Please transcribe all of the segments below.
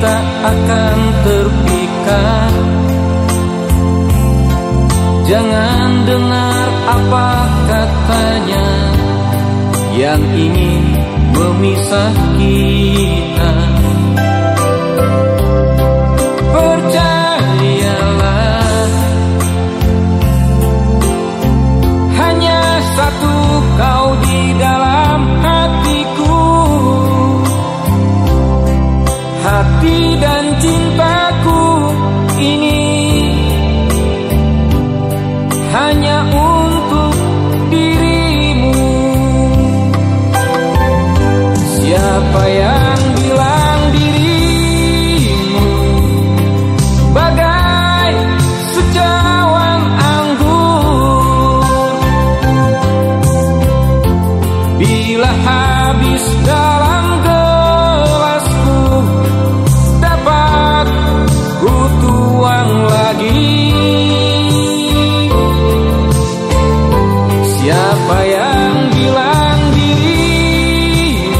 tak akan terpikat Jangan dengar apa katanya Yang ingin memisah kita. habis dalam gelasku. Dapat ku tuang lagi. Siapa yang bilang dirimu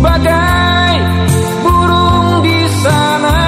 bagai burung di sana.